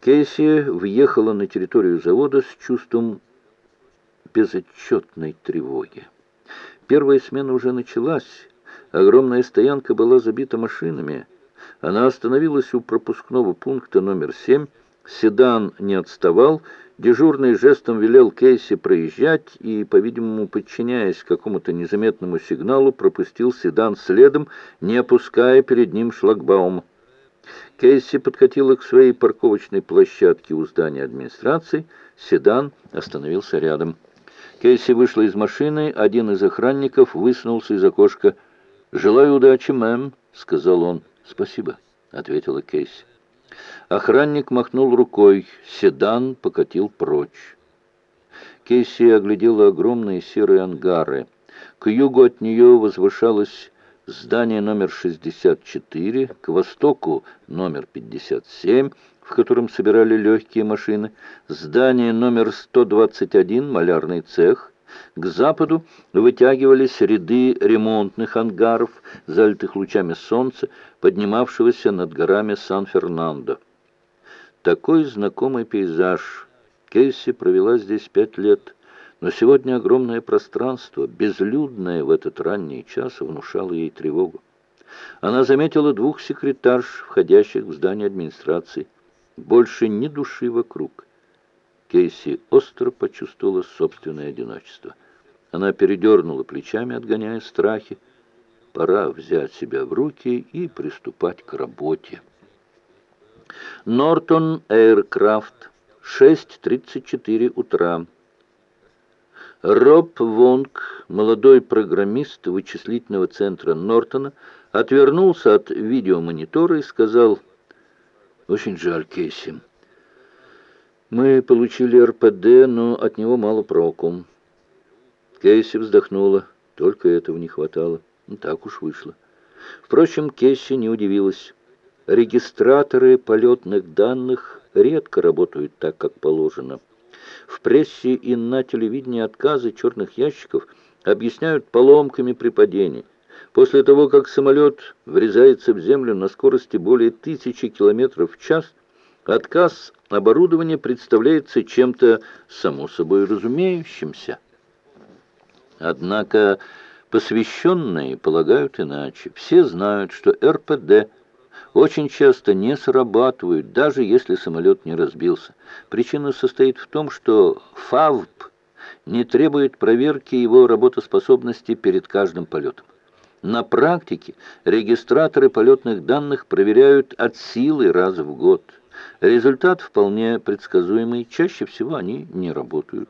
Кейси въехала на территорию завода с чувством безотчетной тревоги. Первая смена уже началась. Огромная стоянка была забита машинами. Она остановилась у пропускного пункта номер семь. Седан не отставал. Дежурный жестом велел Кейси проезжать и, по-видимому, подчиняясь какому-то незаметному сигналу, пропустил седан следом, не опуская перед ним шлагбаума. Кейси подкатила к своей парковочной площадке у здания администрации. Седан остановился рядом. Кейси вышла из машины, один из охранников высунулся из окошка. «Желаю удачи, мэм», — сказал он. «Спасибо», — ответила Кейси. Охранник махнул рукой, седан покатил прочь. Кейси оглядела огромные серые ангары. К югу от нее возвышалось здание номер 64, к востоку номер 57, в котором собирали легкие машины, здание номер 121, малярный цех, к западу вытягивались ряды ремонтных ангаров, залитых лучами солнца, поднимавшегося над горами Сан-Фернандо. Такой знакомый пейзаж. Кейси провела здесь пять лет, но сегодня огромное пространство, безлюдное в этот ранний час, внушало ей тревогу. Она заметила двух секретарш, входящих в здание администрации. Больше ни души вокруг. Кейси остро почувствовала собственное одиночество. Она передернула плечами, отгоняя страхи. Пора взять себя в руки и приступать к работе. Нортон Эйркрафт, 6.34 утра. Роб Вонг, молодой программист вычислительного центра Нортона, отвернулся от видеомонитора и сказал, «Очень жаль, Кейси. Мы получили РПД, но от него мало проку». Кейси вздохнула, только этого не хватало. Ну, так уж вышло. Впрочем, Кейси не удивилась. Регистраторы полетных данных редко работают так, как положено. В прессе и на телевидении отказы черных ящиков объясняют поломками при падении. После того, как самолет врезается в землю на скорости более тысячи километров в час, отказ оборудования представляется чем-то само собой разумеющимся. Однако посвященные полагают иначе. Все знают, что РПД – очень часто не срабатывают, даже если самолет не разбился. Причина состоит в том, что ФАВП не требует проверки его работоспособности перед каждым полетом. На практике регистраторы полетных данных проверяют от силы раз в год. Результат вполне предсказуемый, чаще всего они не работают.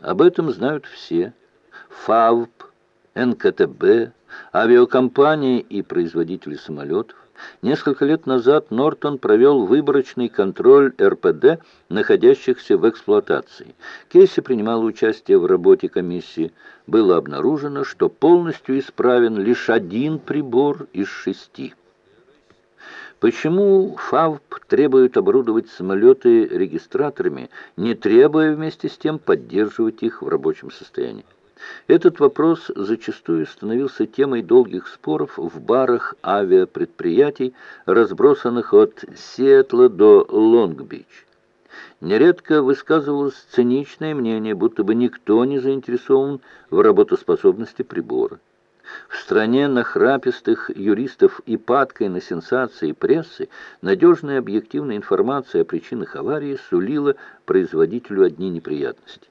Об этом знают все. ФАВП, НКТБ, авиакомпании и производители самолетов. Несколько лет назад Нортон провел выборочный контроль РПД, находящихся в эксплуатации. Кейси принимал участие в работе комиссии. Было обнаружено, что полностью исправен лишь один прибор из шести. Почему ФАВП требует оборудовать самолеты регистраторами, не требуя вместе с тем поддерживать их в рабочем состоянии? Этот вопрос зачастую становился темой долгих споров в барах авиапредприятий, разбросанных от Сиэтла до Лонг-Бич. Нередко высказывалось циничное мнение, будто бы никто не заинтересован в работоспособности прибора. В стране нахрапистых юристов и падкой на сенсации прессы надежная объективная информация о причинах аварии сулила производителю одни неприятности.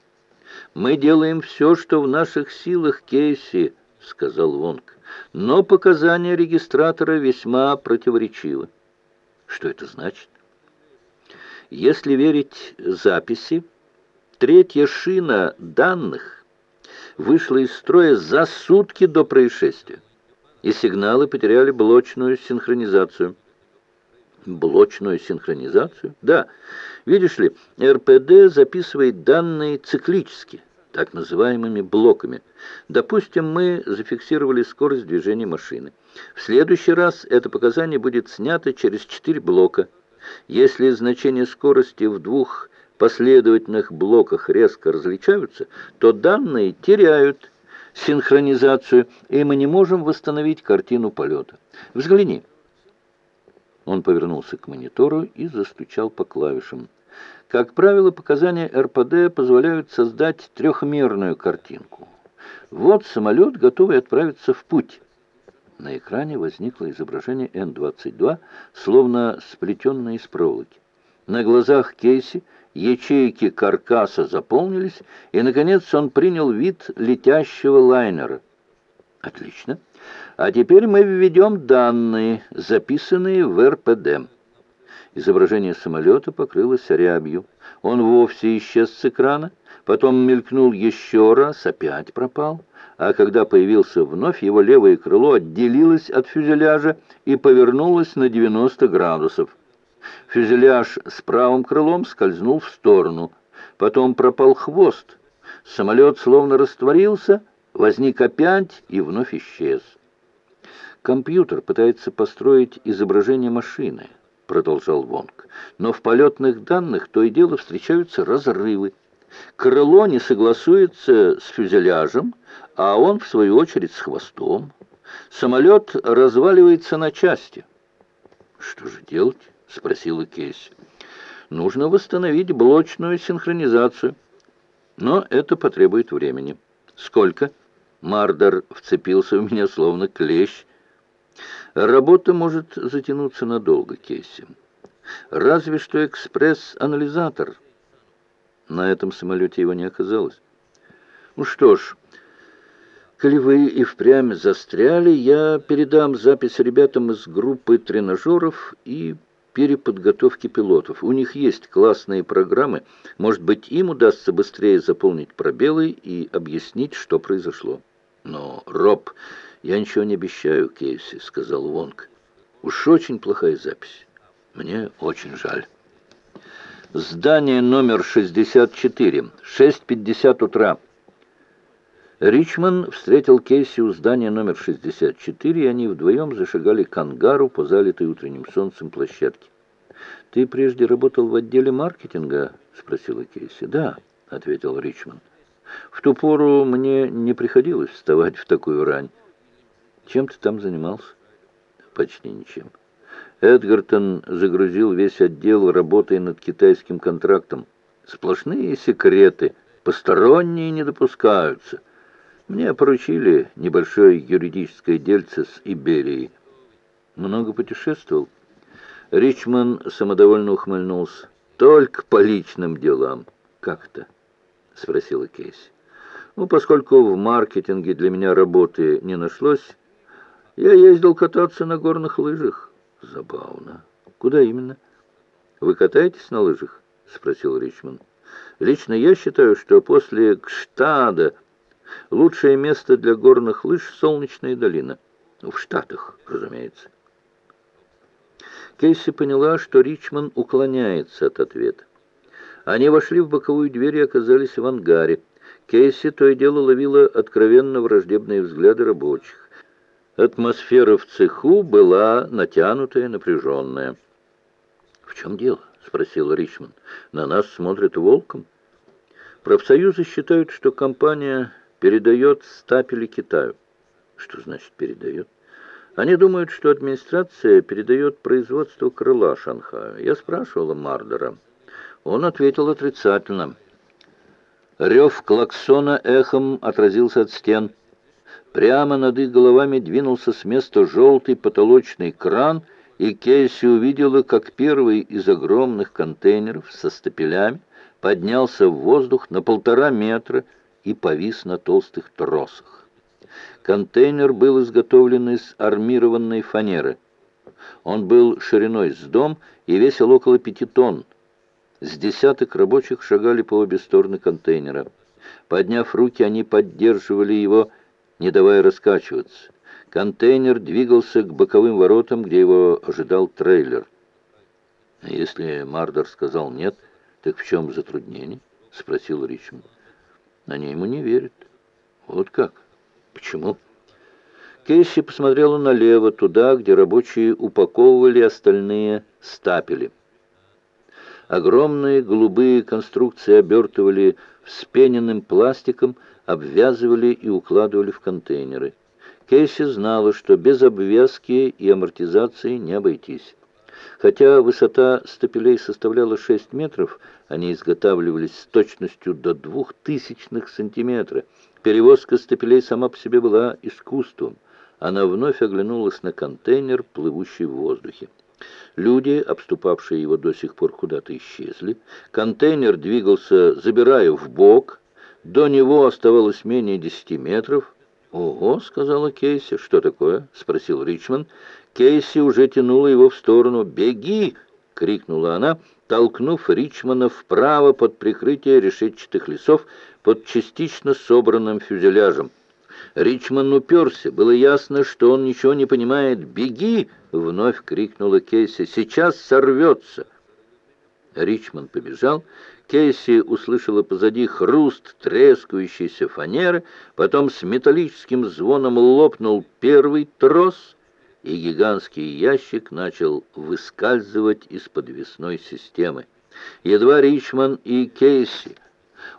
«Мы делаем все, что в наших силах, Кейси», — сказал Вонг. «Но показания регистратора весьма противоречивы». Что это значит? Если верить записи, третья шина данных вышла из строя за сутки до происшествия, и сигналы потеряли блочную синхронизацию. Блочную синхронизацию? Да. Видишь ли, РПД записывает данные циклически, так называемыми блоками. Допустим, мы зафиксировали скорость движения машины. В следующий раз это показание будет снято через 4 блока. Если значения скорости в двух последовательных блоках резко различаются, то данные теряют синхронизацию, и мы не можем восстановить картину полета. Взгляни. Он повернулся к монитору и застучал по клавишам. Как правило, показания РПД позволяют создать трехмерную картинку. Вот самолет, готовый отправиться в путь. На экране возникло изображение Н-22, словно сплетенное из проволоки. На глазах Кейси ячейки каркаса заполнились, и, наконец, он принял вид летящего лайнера. Отлично. А теперь мы введем данные, записанные в РПД. Изображение самолета покрылось рябью. Он вовсе исчез с экрана, потом мелькнул еще раз, опять пропал. А когда появился вновь, его левое крыло отделилось от фюзеляжа и повернулось на 90 градусов. Фюзеляж с правым крылом скользнул в сторону. Потом пропал хвост. Самолет словно растворился, возник опять и вновь исчез. Компьютер пытается построить изображение машины продолжал Вонг. «Но в полетных данных то и дело встречаются разрывы. Крыло не согласуется с фюзеляжем, а он, в свою очередь, с хвостом. Самолет разваливается на части». «Что же делать?» — спросила Кейси. «Нужно восстановить блочную синхронизацию. Но это потребует времени». «Сколько?» Мардер вцепился в меня словно клещ. Работа может затянуться надолго, Кейси. Разве что экспресс-анализатор. На этом самолете его не оказалось. Ну что ж, коли вы и впрямь застряли, я передам запись ребятам из группы тренажеров и переподготовки пилотов. У них есть классные программы. Может быть, им удастся быстрее заполнить пробелы и объяснить, что произошло. Но, Роб, «Я ничего не обещаю, Кейси», — сказал Вонг. «Уж очень плохая запись. Мне очень жаль». Здание номер 64. 6.50 утра. Ричман встретил Кейси у здания номер 64, и они вдвоем зашагали к ангару по залитой утренним солнцем площадке. «Ты прежде работал в отделе маркетинга?» — спросила Кейси. «Да», — ответил Ричман. «В ту пору мне не приходилось вставать в такую рань». Чем ты там занимался? Почти ничем. Эдгартон загрузил весь отдел работой над китайским контрактом. Сплошные секреты, посторонние не допускаются. Мне поручили небольшое юридическое дельце с Иберией. Много путешествовал. Ричман самодовольно ухмыльнулся. «Только по личным делам». «Как-то?» — спросила Кейси. «Ну, поскольку в маркетинге для меня работы не нашлось, я ездил кататься на горных лыжах. Забавно. Куда именно? Вы катаетесь на лыжах? Спросил Ричман. Лично я считаю, что после Кштада лучшее место для горных лыж — Солнечная долина. В Штатах, разумеется. Кейси поняла, что Ричман уклоняется от ответа. Они вошли в боковую дверь и оказались в ангаре. Кейси то и дело ловила откровенно враждебные взгляды рабочих. Атмосфера в цеху была натянутая, напряженная. «В чем дело?» — спросил Ричман. «На нас смотрят волком». Профсоюзы считают, что компания передает стапели Китаю. Что значит передает? Они думают, что администрация передает производство крыла Шанхаю. Я спрашивала Мардера. Он ответил отрицательно. Рев клаксона эхом отразился от стен. Прямо над их головами двинулся с места желтый потолочный кран, и Кейси увидела, как первый из огромных контейнеров со стапелями поднялся в воздух на полтора метра и повис на толстых тросах. Контейнер был изготовлен из армированной фанеры. Он был шириной с дом и весил около пяти тонн. С десяток рабочих шагали по обе стороны контейнера. Подняв руки, они поддерживали его не давая раскачиваться. Контейнер двигался к боковым воротам, где его ожидал трейлер. Если Мардер сказал «нет», так в чем затруднение? — спросил Ричмонд. Они ему не верят. Вот как? Почему? Кейси посмотрела налево, туда, где рабочие упаковывали остальные стапели. Огромные голубые конструкции обертывали вспененным пластиком, обвязывали и укладывали в контейнеры. Кейси знала, что без обвязки и амортизации не обойтись. Хотя высота стапелей составляла 6 метров, они изготавливались с точностью до двух тысячных сантиметра. Перевозка стапелей сама по себе была искусством. Она вновь оглянулась на контейнер, плывущий в воздухе. Люди, обступавшие его до сих пор, куда-то исчезли. Контейнер двигался, забирая в бок. До него оставалось менее десяти метров. «Ого!» — сказала Кейси. «Что такое?» — спросил Ричмонд. Кейси уже тянула его в сторону. «Беги!» — крикнула она, толкнув Ричмана вправо под прикрытие решетчатых лесов под частично собранным фюзеляжем. Ричман уперся. Было ясно, что он ничего не понимает. «Беги!» — вновь крикнула Кейси. «Сейчас сорвется!» Ричман побежал. Кейси услышала позади хруст трескающейся фанеры, потом с металлическим звоном лопнул первый трос — и гигантский ящик начал выскальзывать из подвесной системы. Едва Ричман и Кейси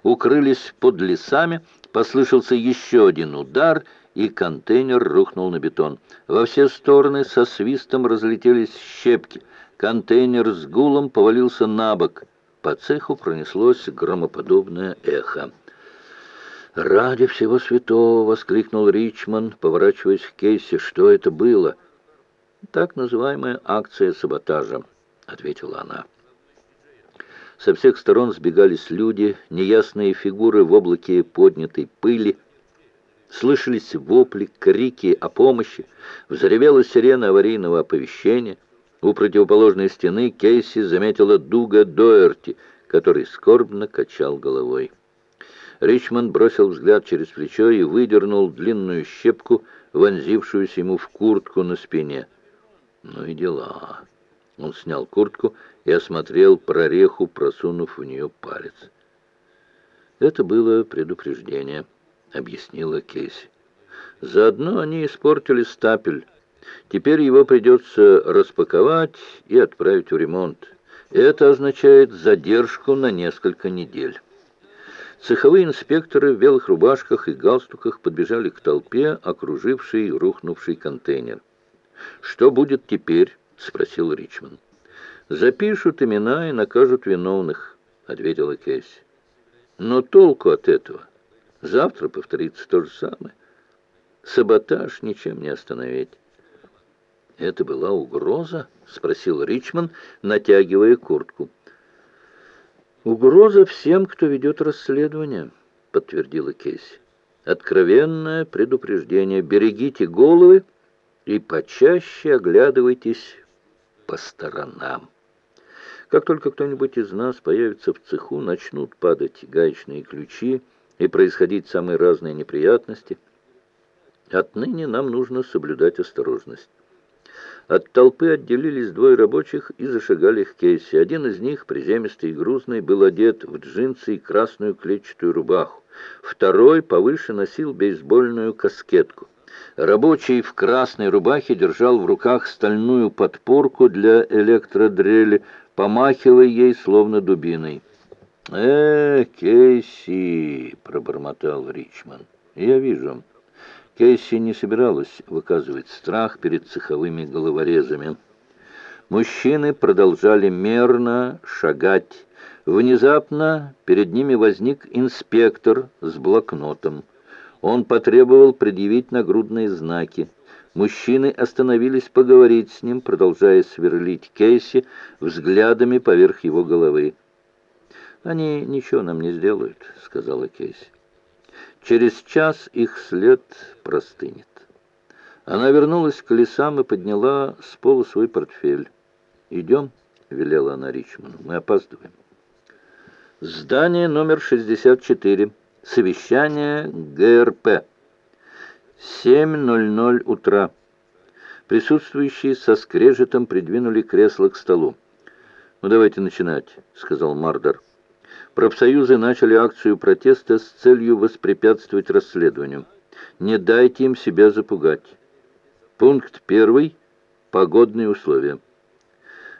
укрылись под лесами, послышался еще один удар, и контейнер рухнул на бетон. Во все стороны со свистом разлетелись щепки. Контейнер с гулом повалился на бок. По цеху пронеслось громоподобное эхо. «Ради всего святого!» — воскликнул Ричман, поворачиваясь к Кейси. «Что это было?» «Так называемая акция саботажа», — ответила она. Со всех сторон сбегались люди, неясные фигуры в облаке поднятой пыли. Слышались вопли, крики о помощи. Взревела сирена аварийного оповещения. У противоположной стены Кейси заметила Дуга Доерти, который скорбно качал головой. Ричмонд бросил взгляд через плечо и выдернул длинную щепку, вонзившуюся ему в куртку на спине. Ну и дела. Он снял куртку и осмотрел прореху, просунув в нее палец. Это было предупреждение, объяснила Кейси. Заодно они испортили стапель. Теперь его придется распаковать и отправить в ремонт. Это означает задержку на несколько недель. Цеховые инспекторы в белых рубашках и галстуках подбежали к толпе, окружившей рухнувший контейнер. «Что будет теперь?» — спросил Ричмонд. «Запишут имена и накажут виновных», — ответила Кейси. «Но толку от этого? Завтра повторится то же самое. Саботаж ничем не остановить». «Это была угроза?» — спросил Ричмонд, натягивая куртку. «Угроза всем, кто ведет расследование», — подтвердила Кейси. «Откровенное предупреждение. Берегите головы и почаще оглядывайтесь по сторонам. Как только кто-нибудь из нас появится в цеху, начнут падать гаечные ключи и происходить самые разные неприятности. Отныне нам нужно соблюдать осторожность. От толпы отделились двое рабочих и зашагали к Кейси. Один из них, приземистый и грузный, был одет в джинсы и красную клетчатую рубаху. Второй повыше носил бейсбольную каскетку. Рабочий в красной рубахе держал в руках стальную подпорку для электродрели, помахивая ей словно дубиной. «Э, Кейси!» — пробормотал Ричман. «Я вижу». Кейси не собиралась выказывать страх перед цеховыми головорезами. Мужчины продолжали мерно шагать. Внезапно перед ними возник инспектор с блокнотом. Он потребовал предъявить нагрудные знаки. Мужчины остановились поговорить с ним, продолжая сверлить Кейси взглядами поверх его головы. «Они ничего нам не сделают», — сказала Кейси. «Через час их след простынет». Она вернулась к лесам и подняла с пола свой портфель. «Идем», — велела она Ричману, — «мы опаздываем». Здание номер 64. Совещание ГРП. 7.00 утра. Присутствующие со скрежетом придвинули кресло к столу. «Ну, давайте начинать», — сказал Мардер. Профсоюзы начали акцию протеста с целью воспрепятствовать расследованию. Не дайте им себя запугать. Пункт первый. Погодные условия.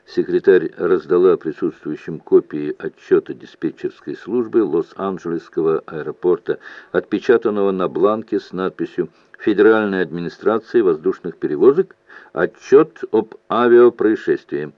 Секретарь раздала присутствующим копии отчета диспетчерской службы Лос-Анджелесского аэропорта, отпечатанного на бланке с надписью «Федеральная администрация воздушных перевозок. Отчет об авиапроисшествии».